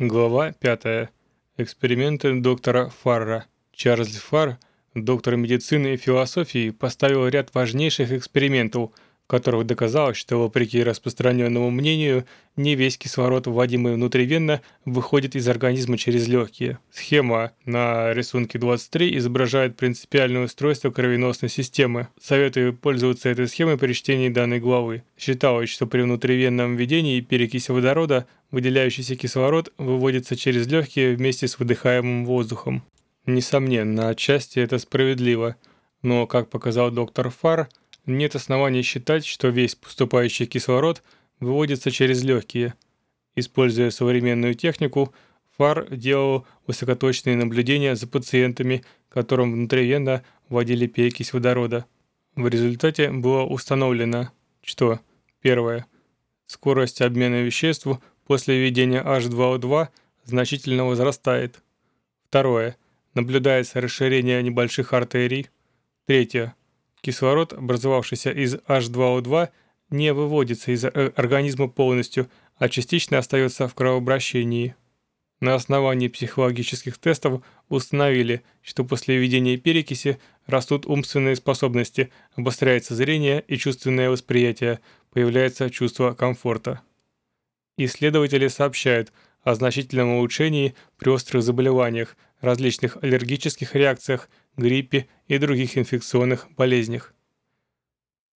Глава 5. Эксперименты доктора Фарра. Чарльз Фарр, доктор медицины и философии, поставил ряд важнейших экспериментов – которых доказалось, что, вопреки распространенному мнению, не весь кислород, вводимый внутривенно, выходит из организма через легкие. Схема на рисунке 23 изображает принципиальное устройство кровеносной системы. Советую пользоваться этой схемой при чтении данной главы. Считалось, что при внутривенном введении перекись водорода, выделяющийся кислород, выводится через легкие вместе с выдыхаемым воздухом. Несомненно, отчасти это справедливо, но, как показал доктор Фарр, нет оснований считать, что весь поступающий кислород выводится через легкие. Используя современную технику, ФАР делал высокоточные наблюдения за пациентами, которым внутривенно вводили перекись водорода. В результате было установлено, что первое, скорость обмена веществ после введения H2O2 значительно возрастает. Второе, наблюдается расширение небольших артерий. Третье, Кислород, образовавшийся из H2O2, не выводится из э, организма полностью, а частично остается в кровообращении. На основании психологических тестов установили, что после введения перекиси растут умственные способности, обостряется зрение и чувственное восприятие, появляется чувство комфорта. Исследователи сообщают о значительном улучшении при острых заболеваниях, различных аллергических реакциях, гриппе и других инфекционных болезнях.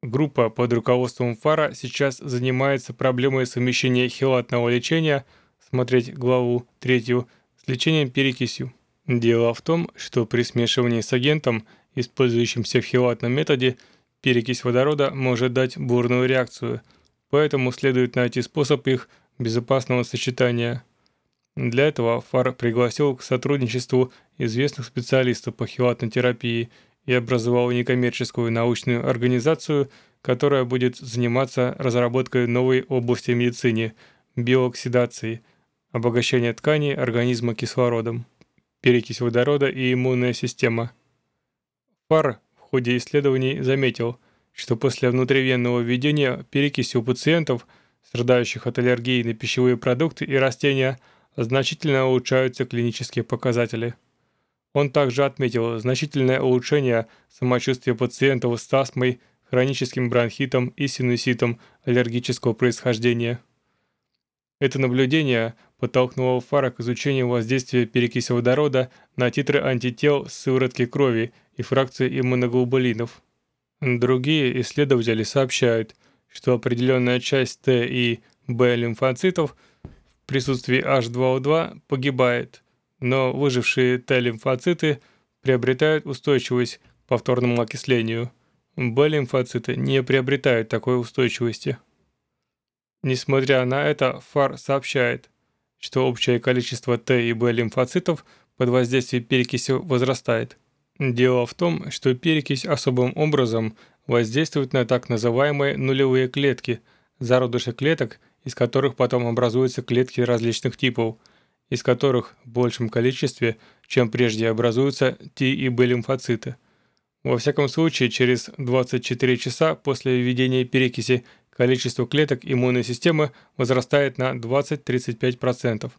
Группа под руководством ФАРа сейчас занимается проблемой совмещения хелатного лечения, смотреть главу 3, с лечением перекисью. Дело в том, что при смешивании с агентом, использующимся в хелатном методе, перекись водорода может дать бурную реакцию, поэтому следует найти способ их безопасного сочетания. Для этого ФАР пригласил к сотрудничеству известных специалистов по хилатной терапии и образовал некоммерческую научную организацию, которая будет заниматься разработкой новой области медицины – биооксидации, обогащения тканей организма кислородом, перекись водорода и иммунная система. ФАР в ходе исследований заметил, что после внутривенного введения перекиси у пациентов, страдающих от аллергии на пищевые продукты и растения – значительно улучшаются клинические показатели. Он также отметил значительное улучшение самочувствия пациентов с астмой, хроническим бронхитом и синуситом аллергического происхождения. Это наблюдение подтолкнуло Фара к изучению воздействия перекиси водорода на титры антител сыворотки крови и фракции иммуноглобулинов. Другие исследователи сообщают, что определенная часть Т и Б лимфоцитов – присутствии H2O2 погибает, но выжившие Т-лимфоциты приобретают устойчивость к повторному окислению. Б-лимфоциты не приобретают такой устойчивости. Несмотря на это, ФАР сообщает, что общее количество Т и Б лимфоцитов под воздействием перекиси возрастает. Дело в том, что перекись особым образом воздействует на так называемые нулевые клетки, зародыши клеток – из которых потом образуются клетки различных типов, из которых в большем количестве, чем прежде образуются Т и Б лимфоциты. Во всяком случае, через 24 часа после введения перекиси количество клеток иммунной системы возрастает на 20-35%.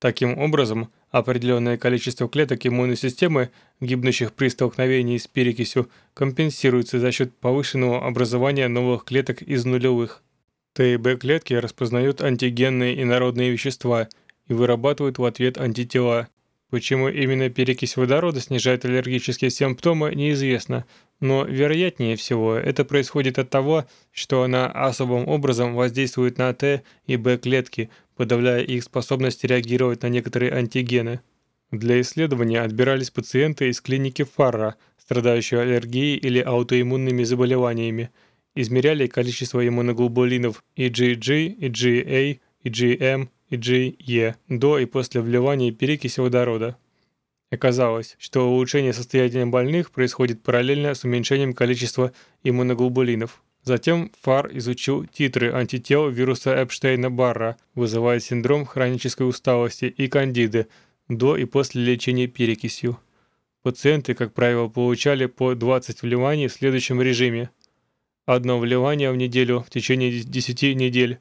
Таким образом, определенное количество клеток иммунной системы, гибнущих при столкновении с перекисью, компенсируется за счет повышенного образования новых клеток из нулевых. Т и Б-клетки распознают антигенные инородные вещества и вырабатывают в ответ антитела. Почему именно перекись водорода снижает аллергические симптомы, неизвестно, но вероятнее всего это происходит от того, что она особым образом воздействует на Т и Б-клетки, подавляя их способность реагировать на некоторые антигены. Для исследования отбирались пациенты из клиники Фарра, страдающие аллергией или аутоиммунными заболеваниями, измеряли количество иммуноглобулинов IgG, IgA, IgM, IgE до и после вливания перекиси водорода. Оказалось, что улучшение состояния больных происходит параллельно с уменьшением количества иммуноглобулинов. Затем ФАР изучил титры антител вируса Эпштейна-Барра, вызывая синдром хронической усталости и кандиды до и после лечения перекисью. Пациенты, как правило, получали по 20 вливаний в следующем режиме – Одно вливание в неделю в течение 10 недель.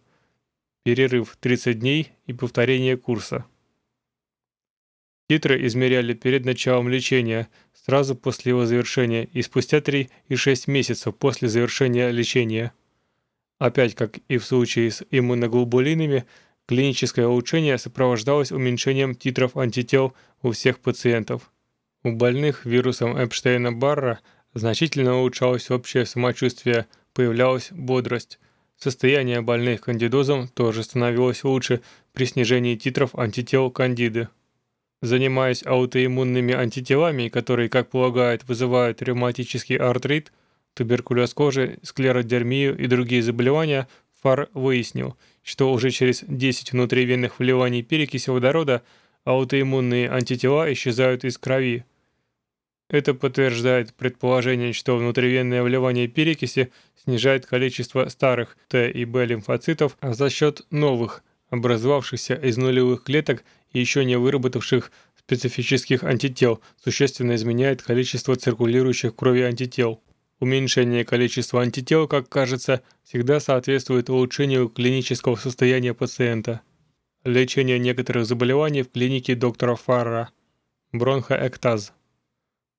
Перерыв 30 дней и повторение курса. Титры измеряли перед началом лечения, сразу после его завершения и спустя 3 и 6 месяцев после завершения лечения. Опять, как и в случае с иммуноглобулинами, клиническое улучшение сопровождалось уменьшением титров антител у всех пациентов. У больных вирусом Эпштейна-Барра значительно улучшалось общее самочувствие, появлялась бодрость. Состояние больных кандидозом тоже становилось лучше при снижении титров антител кандиды. Занимаясь аутоиммунными антителами, которые, как полагают, вызывают ревматический артрит, туберкулез кожи, склеродермию и другие заболевания, Фар выяснил, что уже через 10 внутривенных вливаний перекиси водорода аутоиммунные антитела исчезают из крови. Это подтверждает предположение, что внутривенное вливание перекиси снижает количество старых Т и Б лимфоцитов за счет новых, образовавшихся из нулевых клеток и еще не выработавших специфических антител, существенно изменяет количество циркулирующих в крови антител. Уменьшение количества антител, как кажется, всегда соответствует улучшению клинического состояния пациента. Лечение некоторых заболеваний в клинике доктора Фарра. Бронхоэктаз.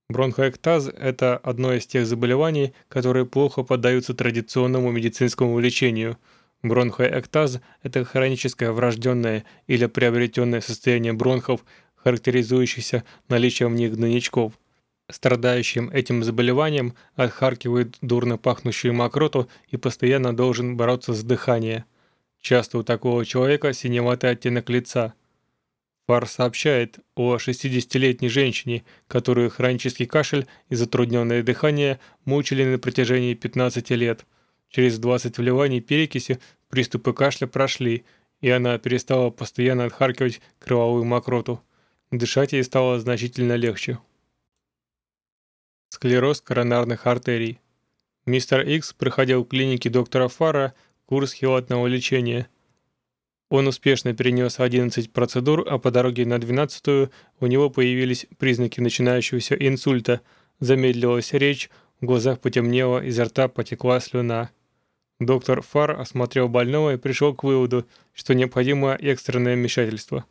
Бронхоэктаз – это одно из тех заболеваний, которые плохо поддаются традиционному медицинскому лечению – Бронхоэктаз – это хроническое врожденное или приобретенное состояние бронхов, характеризующееся наличием в них гнойничков. Страдающим этим заболеванием отхаркивает дурно пахнущую мокроту и постоянно должен бороться с дыханием. Часто у такого человека синеватый оттенок лица. Фар сообщает о 60-летней женщине, которую хронический кашель и затрудненное дыхание мучили на протяжении 15 лет – Через 20 вливаний перекиси приступы кашля прошли, и она перестала постоянно отхаркивать кровавую мокроту. Дышать ей стало значительно легче. Склероз коронарных артерий. Мистер Икс проходил в клинике доктора Фара курс хилатного лечения. Он успешно перенес 11 процедур, а по дороге на 12 у него появились признаки начинающегося инсульта, замедлилась речь, в глазах потемнело, изо рта потекла слюна. Доктор Фар осмотрел больного и пришел к выводу, что необходимо экстренное вмешательство.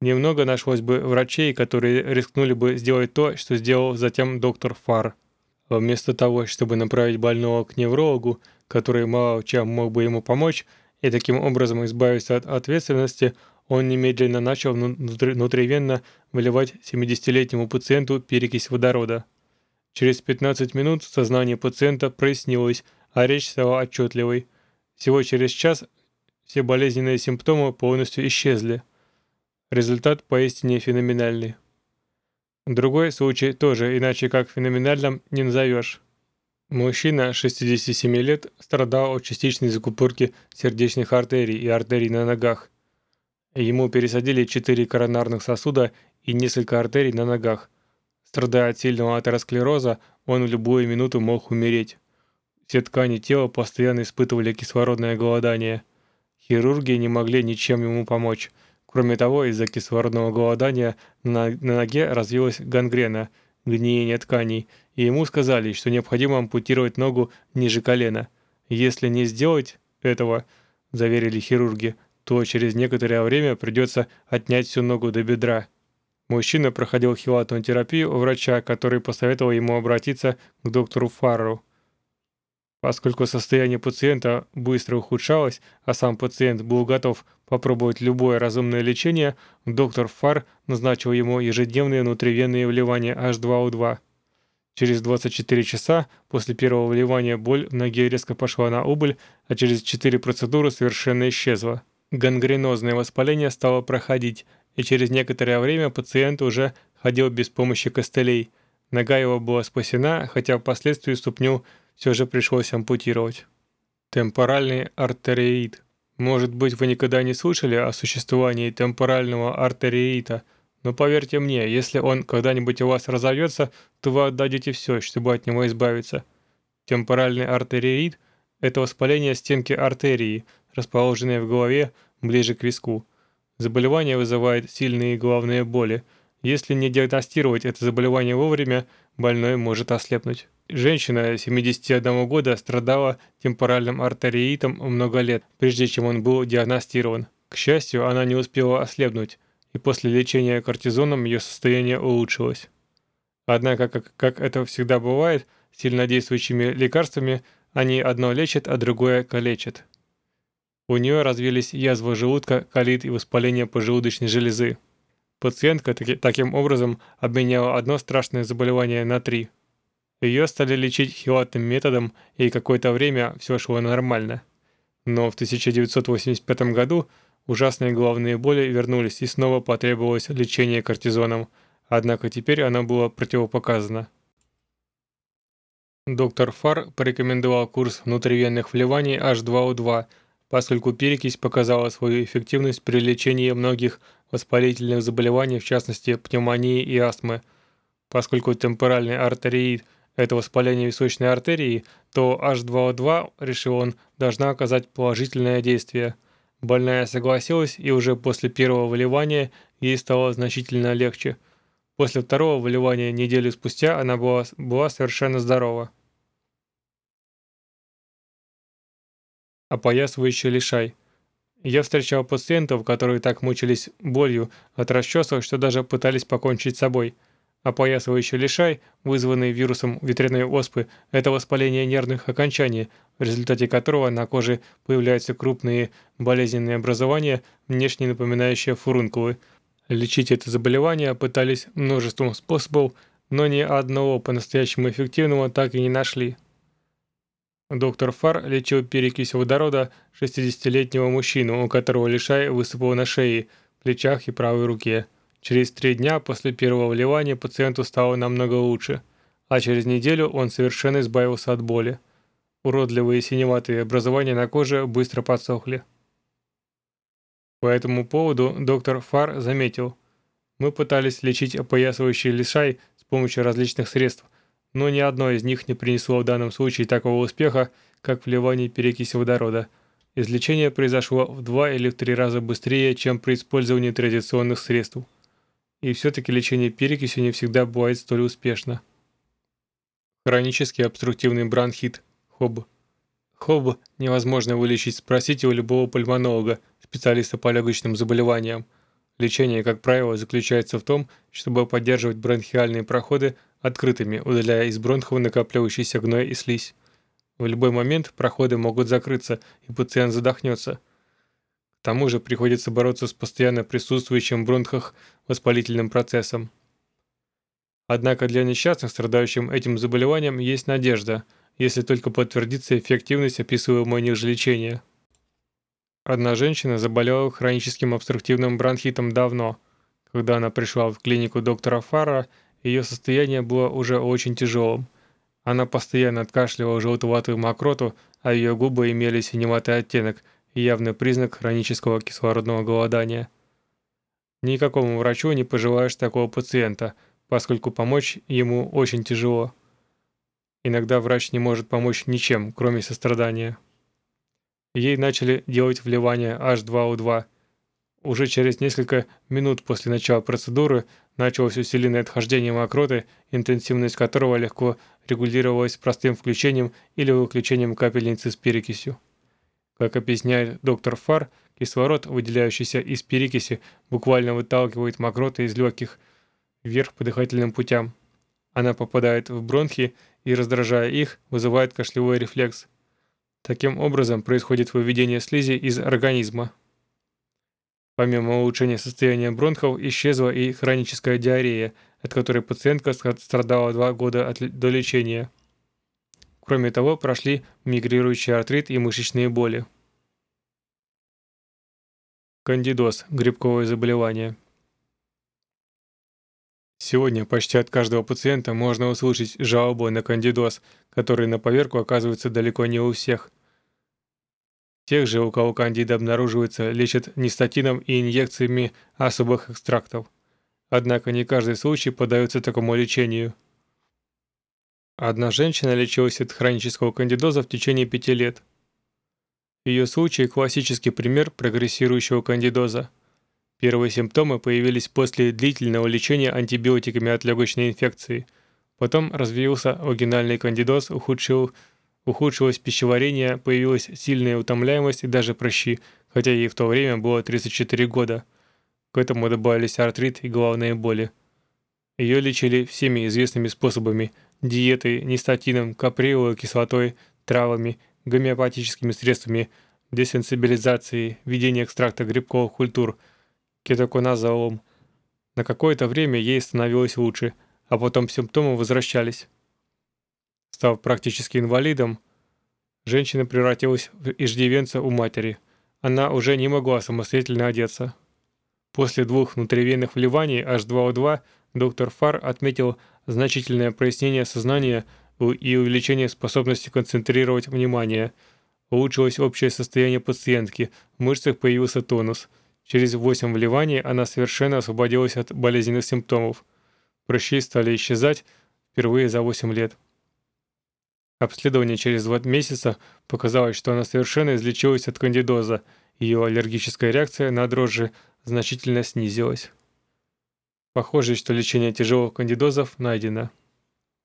Немного нашлось бы врачей, которые рискнули бы сделать то, что сделал затем доктор Фар. Вместо того, чтобы направить больного к неврологу, который мало чем мог бы ему помочь, и таким образом избавиться от ответственности, он немедленно начал внутривенно выливать 70-летнему пациенту перекись водорода. Через 15 минут сознание пациента прояснилось, а речь стала отчетливой. Всего через час все болезненные симптомы полностью исчезли. Результат поистине феноменальный. Другой случай тоже, иначе как феноменальным не назовешь. Мужчина 67 лет страдал от частичной закупорки сердечных артерий и артерий на ногах. Ему пересадили 4 коронарных сосуда и несколько артерий на ногах. Страдая от сильного атеросклероза, он в любую минуту мог умереть. Все ткани тела постоянно испытывали кислородное голодание. Хирурги не могли ничем ему помочь. Кроме того, из-за кислородного голодания на, на ноге развилась гангрена, гниение тканей, и ему сказали, что необходимо ампутировать ногу ниже колена. Если не сделать этого, заверили хирурги, то через некоторое время придется отнять всю ногу до бедра. Мужчина проходил хилатную терапию у врача, который посоветовал ему обратиться к доктору Фарру. Поскольку состояние пациента быстро ухудшалось, а сам пациент был готов попробовать любое разумное лечение, доктор Фар назначил ему ежедневные внутривенные вливания H2O2. Через 24 часа после первого вливания боль в ноге резко пошла на убыль, а через 4 процедуры совершенно исчезла. Гангренозное воспаление стало проходить, и через некоторое время пациент уже ходил без помощи костылей. Нога его была спасена, хотя впоследствии ступню все же пришлось ампутировать. Темпоральный артериит. Может быть, вы никогда не слышали о существовании темпорального артериита, но поверьте мне, если он когда-нибудь у вас разовьется, то вы отдадите все, чтобы от него избавиться. Темпоральный артериит – это воспаление стенки артерии, расположенной в голове ближе к виску. Заболевание вызывает сильные головные боли. Если не диагностировать это заболевание вовремя, больной может ослепнуть. Женщина 71 года страдала темпоральным артериитом много лет, прежде чем он был диагностирован. К счастью, она не успела ослепнуть, и после лечения кортизоном ее состояние улучшилось. Однако, как, как это всегда бывает, сильнодействующими лекарствами они одно лечат, а другое калечат. У нее развились язва желудка, колит и воспаление поджелудочной железы. Пациентка таки, таким образом обменяла одно страшное заболевание на три. Ее стали лечить хилатным методом, и какое-то время все шло нормально. Но в 1985 году ужасные головные боли вернулись и снова потребовалось лечение кортизоном, однако теперь оно было противопоказано. Доктор Фар порекомендовал курс внутривенных вливаний H2O2, поскольку перекись показала свою эффективность при лечении многих воспалительных заболеваний, в частности пневмонии и астмы. Поскольку темпоральный артериит – это воспаление височной артерии, то H2O2, решил он, должна оказать положительное действие. Больная согласилась, и уже после первого выливания ей стало значительно легче. После второго выливания неделю спустя она была, была совершенно здорова. опоясывающий лишай. Я встречал пациентов, которые так мучились болью от расчесов, что даже пытались покончить с собой. Опоясывающий лишай, вызванный вирусом ветряной оспы, это воспаление нервных окончаний, в результате которого на коже появляются крупные болезненные образования, внешне напоминающие фурункулы. Лечить это заболевание пытались множеством способов, но ни одного по-настоящему эффективного так и не нашли. Доктор Фар лечил перекись водорода 60-летнего мужчину, у которого лишай высыпал на шее, плечах и правой руке. Через три дня после первого вливания пациенту стало намного лучше, а через неделю он совершенно избавился от боли. Уродливые синеватые образования на коже быстро подсохли. По этому поводу доктор Фар заметил, мы пытались лечить опоясывающий лишай с помощью различных средств, но ни одно из них не принесло в данном случае такого успеха, как вливание перекиси водорода. Излечение произошло в два или в три раза быстрее, чем при использовании традиционных средств. И все-таки лечение перекисью не всегда бывает столь успешно. Хронический обструктивный бронхит, ХОБ. ХОБ невозможно вылечить, спросите у любого пульмонолога, специалиста по легочным заболеваниям. Лечение, как правило, заключается в том, чтобы поддерживать бронхиальные проходы открытыми, удаляя из бронхов накапливающийся гной и слизь. В любой момент проходы могут закрыться, и пациент задохнется. Тому же приходится бороться с постоянно присутствующим в бронхах воспалительным процессом. Однако для несчастных, страдающим этим заболеванием, есть надежда, если только подтвердится эффективность описываемого ниже лечения. Одна женщина заболела хроническим обструктивным бронхитом давно. Когда она пришла в клинику доктора Фарра, ее состояние было уже очень тяжелым. Она постоянно откашливала желтоватую мокроту, а ее губы имели синеватый оттенок явный признак хронического кислородного голодания. Никакому врачу не пожелаешь такого пациента, поскольку помочь ему очень тяжело. Иногда врач не может помочь ничем, кроме сострадания. Ей начали делать вливание H2O2. Уже через несколько минут после начала процедуры Началось усиленное отхождение мокроты, интенсивность которого легко регулировалась простым включением или выключением капельницы с перекисью. Как объясняет доктор Фар, кислород, выделяющийся из перекиси, буквально выталкивает мокроты из легких вверх по дыхательным путям. Она попадает в бронхи и, раздражая их, вызывает кашлевой рефлекс. Таким образом происходит выведение слизи из организма. Помимо улучшения состояния бронхов, исчезла и хроническая диарея, от которой пациентка страдала два года до лечения. Кроме того, прошли мигрирующий артрит и мышечные боли. Кандидоз – грибковое заболевание. Сегодня почти от каждого пациента можно услышать жалобу на кандидоз, который на поверку оказывается далеко не у всех. Тех же, у кого кандида обнаруживается, лечат нистатином и инъекциями особых экстрактов. Однако не каждый случай поддается такому лечению. Одна женщина лечилась от хронического кандидоза в течение пяти лет. Ее случай – классический пример прогрессирующего кандидоза. Первые симптомы появились после длительного лечения антибиотиками от легочной инфекции. Потом развился оригинальный кандидоз, ухудшил Ухудшилось пищеварение, появилась сильная утомляемость и даже прыщи, хотя ей в то время было 34 года. К этому добавились артрит и головные боли. Ее лечили всеми известными способами – диетой, нистатином, каприоловой кислотой, травами, гомеопатическими средствами, десенсибилизацией, введение экстракта грибковых культур, кетоконазолом. На какое-то время ей становилось лучше, а потом симптомы возвращались. Став практически инвалидом, женщина превратилась в иждивенца у матери. Она уже не могла самостоятельно одеться. После двух внутривенных вливаний H2O2 доктор Фар отметил значительное прояснение сознания и увеличение способности концентрировать внимание. Улучшилось общее состояние пациентки, в мышцах появился тонус. Через 8 вливаний она совершенно освободилась от болезненных симптомов. Прыщи стали исчезать впервые за 8 лет. Обследование через 2 месяца показало, что она совершенно излечилась от кандидоза. Ее аллергическая реакция на дрожжи значительно снизилась. Похоже, что лечение тяжелых кандидозов найдено.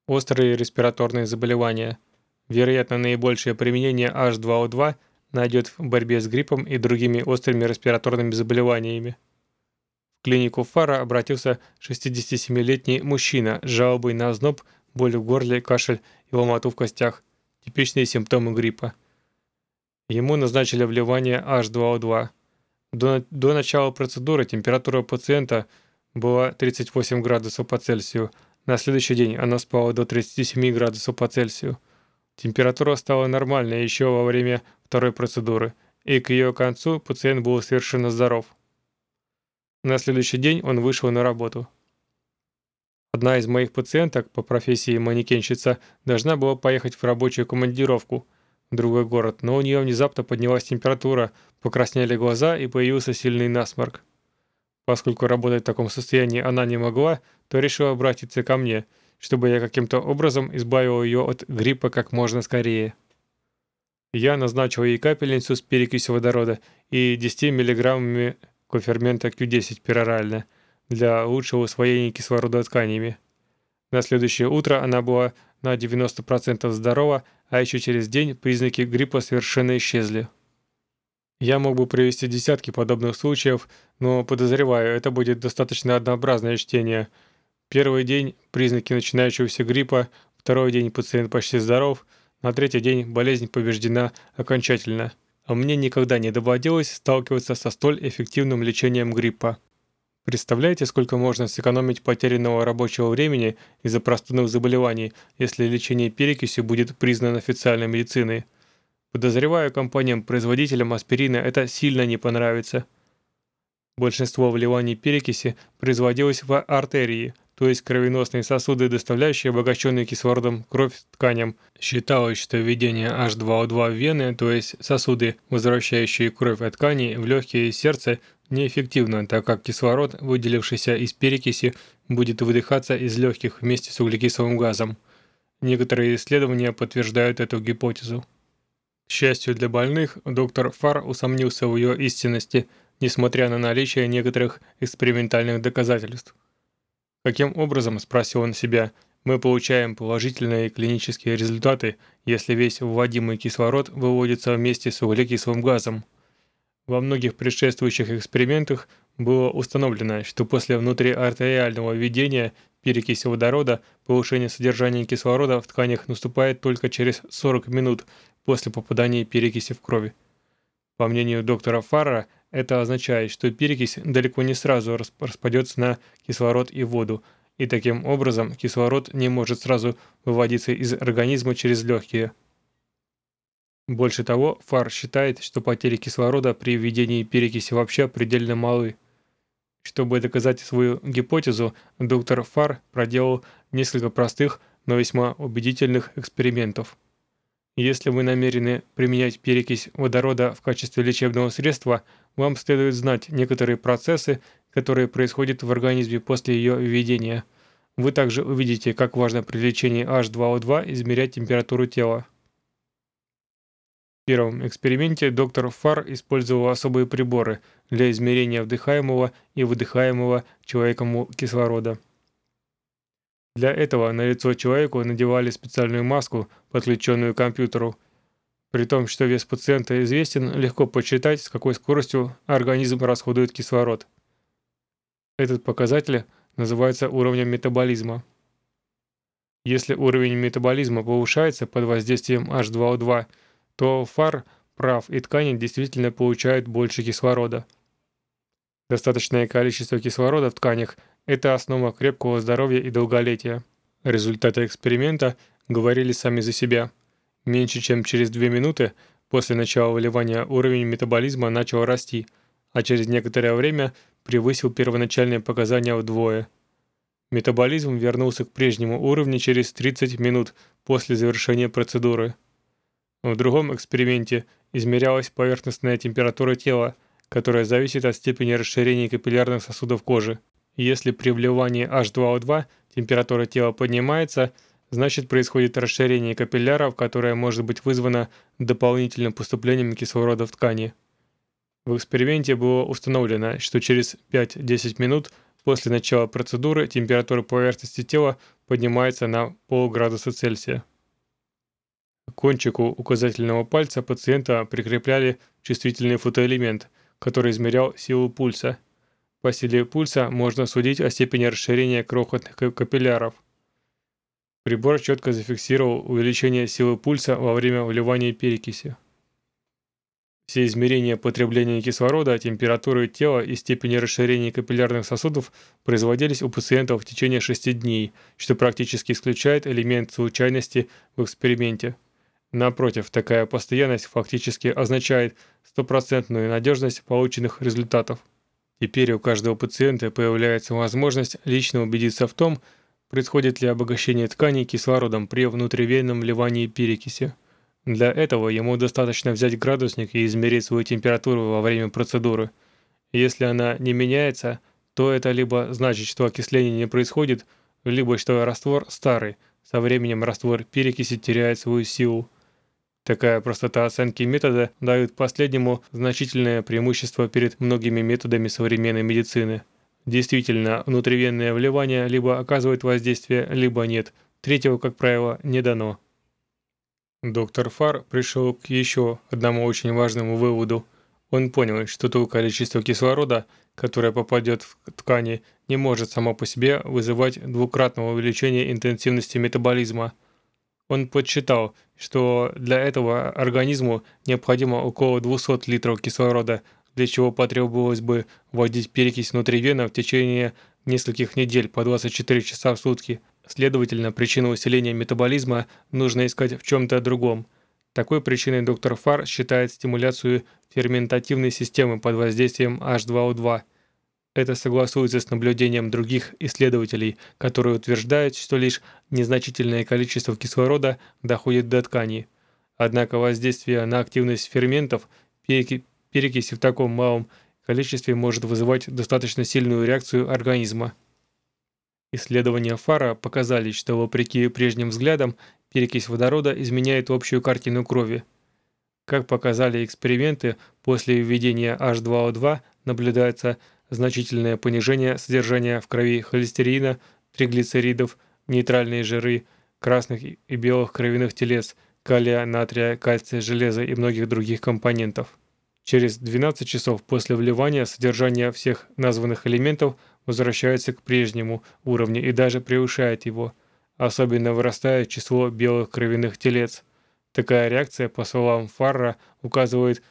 Острые респираторные заболевания. Вероятно, наибольшее применение H2O2 найдет в борьбе с гриппом и другими острыми респираторными заболеваниями. В клинику Фара обратился 67-летний мужчина с жалобой на озноб, боль в горле, кашель и ломоту в костях. Типичные симптомы гриппа. Ему назначили вливание H2O2. До, до начала процедуры температура пациента – была 38 градусов по Цельсию. На следующий день она спала до 37 градусов по Цельсию. Температура стала нормальной еще во время второй процедуры, и к ее концу пациент был совершенно здоров. На следующий день он вышел на работу. Одна из моих пациенток по профессии манекенщица должна была поехать в рабочую командировку в другой город, но у нее внезапно поднялась температура, покраснели глаза и появился сильный насморк. Поскольку работать в таком состоянии она не могла, то решила обратиться ко мне, чтобы я каким-то образом избавил ее от гриппа как можно скорее. Я назначил ей капельницу с перекисью водорода и 10 мг кофермента Q10 перорально для лучшего усвоения кислорода тканями. На следующее утро она была на 90% здорова, а еще через день признаки гриппа совершенно исчезли. Я мог бы привести десятки подобных случаев, но подозреваю, это будет достаточно однообразное чтение. Первый день – признаки начинающегося гриппа, второй день пациент почти здоров, на третий день болезнь побеждена окончательно. А мне никогда не доводилось сталкиваться со столь эффективным лечением гриппа. Представляете, сколько можно сэкономить потерянного рабочего времени из-за простудных заболеваний, если лечение перекисью будет признано официальной медициной? Подозреваю, компаниям-производителям аспирина это сильно не понравится. Большинство вливаний перекиси производилось в артерии, то есть кровеносные сосуды, доставляющие обогащенную кислородом кровь тканям. Считалось, что введение H2O2 в вены, то есть сосуды, возвращающие кровь от тканей в легкие и сердце, неэффективно, так как кислород, выделившийся из перекиси, будет выдыхаться из легких вместе с углекислым газом. Некоторые исследования подтверждают эту гипотезу. К счастью для больных, доктор Фар усомнился в ее истинности, несмотря на наличие некоторых экспериментальных доказательств. Каким образом, спросил он себя, мы получаем положительные клинические результаты, если весь вводимый кислород выводится вместе с углекислым газом? Во многих предшествующих экспериментах было установлено, что после внутриартериального введения перекиси водорода повышение содержания кислорода в тканях наступает только через 40 минут после попадания перекиси в крови. По мнению доктора Фарра, это означает, что перекись далеко не сразу распадется на кислород и воду, и таким образом кислород не может сразу выводиться из организма через легкие. Больше того, Фар считает, что потери кислорода при введении перекиси вообще предельно малы. Чтобы доказать свою гипотезу, доктор Фар проделал несколько простых, но весьма убедительных экспериментов. Если вы намерены применять перекись водорода в качестве лечебного средства, вам следует знать некоторые процессы, которые происходят в организме после ее введения. Вы также увидите, как важно при лечении H2O2 измерять температуру тела. В первом эксперименте доктор Фар использовал особые приборы для измерения вдыхаемого и выдыхаемого человеком кислорода. Для этого на лицо человеку надевали специальную маску, подключенную к компьютеру. При том, что вес пациента известен, легко подсчитать, с какой скоростью организм расходует кислород. Этот показатель называется уровнем метаболизма. Если уровень метаболизма повышается под воздействием H2O2, то фар, прав и ткани действительно получают больше кислорода. Достаточное количество кислорода в тканях – это основа крепкого здоровья и долголетия. Результаты эксперимента говорили сами за себя. Меньше чем через 2 минуты после начала выливания уровень метаболизма начал расти, а через некоторое время превысил первоначальные показания вдвое – Метаболизм вернулся к прежнему уровню через 30 минут после завершения процедуры. В другом эксперименте измерялась поверхностная температура тела, которая зависит от степени расширения капиллярных сосудов кожи. Если при вливании H2O2 температура тела поднимается, значит происходит расширение капилляров, которое может быть вызвано дополнительным поступлением кислорода в ткани. В эксперименте было установлено, что через 5-10 минут – После начала процедуры температура поверхности тела поднимается на полградуса Цельсия. К кончику указательного пальца пациента прикрепляли чувствительный фотоэлемент, который измерял силу пульса. По силе пульса можно судить о степени расширения крохотных капилляров. Прибор четко зафиксировал увеличение силы пульса во время вливания перекиси. Все измерения потребления кислорода, температуры тела и степени расширения капиллярных сосудов производились у пациентов в течение 6 дней, что практически исключает элемент случайности в эксперименте. Напротив, такая постоянность фактически означает стопроцентную надежность полученных результатов. Теперь у каждого пациента появляется возможность лично убедиться в том, происходит ли обогащение тканей кислородом при внутривенном вливании перекиси. Для этого ему достаточно взять градусник и измерить свою температуру во время процедуры. Если она не меняется, то это либо значит, что окисление не происходит, либо что раствор старый, со временем раствор перекиси теряет свою силу. Такая простота оценки метода дает последнему значительное преимущество перед многими методами современной медицины. Действительно, внутривенное вливание либо оказывает воздействие, либо нет. Третьего, как правило, не дано. Доктор Фар пришел к еще одному очень важному выводу. Он понял, что то количество кислорода, которое попадет в ткани, не может само по себе вызывать двукратного увеличения интенсивности метаболизма. Он подсчитал, что для этого организму необходимо около 200 литров кислорода, для чего потребовалось бы вводить перекись внутривенно в течение нескольких недель по 24 часа в сутки – Следовательно, причину усиления метаболизма нужно искать в чем-то другом. Такой причиной доктор Фар считает стимуляцию ферментативной системы под воздействием H2O2. Это согласуется с наблюдением других исследователей, которые утверждают, что лишь незначительное количество кислорода доходит до ткани. Однако воздействие на активность ферментов перекиси в таком малом количестве может вызывать достаточно сильную реакцию организма. Исследования Фара показали, что вопреки прежним взглядам, перекись водорода изменяет общую картину крови. Как показали эксперименты, после введения H2O2 наблюдается значительное понижение содержания в крови холестерина, триглицеридов, нейтральные жиры, красных и белых кровяных телец, калия, натрия, кальция, железа и многих других компонентов. Через 12 часов после вливания содержание всех названных элементов – возвращается к прежнему уровню и даже превышает его. Особенно вырастает число белых кровяных телец. Такая реакция, по словам Фарра, указывает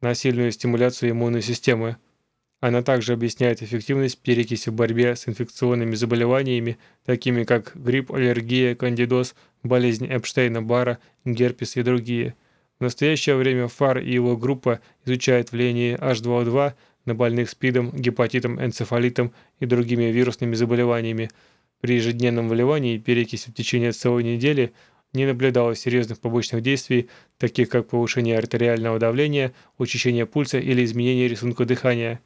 на сильную стимуляцию иммунной системы. Она также объясняет эффективность перекиси в борьбе с инфекционными заболеваниями, такими как грипп, аллергия, кандидоз, болезнь Эпштейна-Барра, герпес и другие. В настоящее время Фар и его группа изучают влияние H2O2 на больных СПИДом, гепатитом, энцефалитом и другими вирусными заболеваниями. При ежедневном выливании перекиси в течение целой недели не наблюдалось серьезных побочных действий, таких как повышение артериального давления, учащение пульса или изменение рисунка дыхания.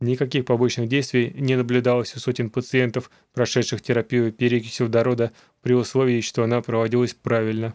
Никаких побочных действий не наблюдалось у сотен пациентов, прошедших терапию перекиси водорода, при условии, что она проводилась правильно.